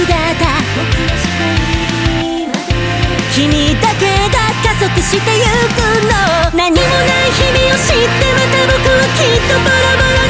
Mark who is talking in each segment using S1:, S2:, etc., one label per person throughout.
S1: 姿君だけが加速してゆくの。何もない日々を知ってまた僕はきっとバラバラに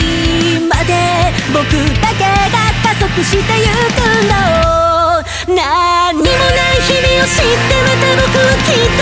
S1: 僕だけが加速してゆくんだ何もない日々を知ってまた僕はきっと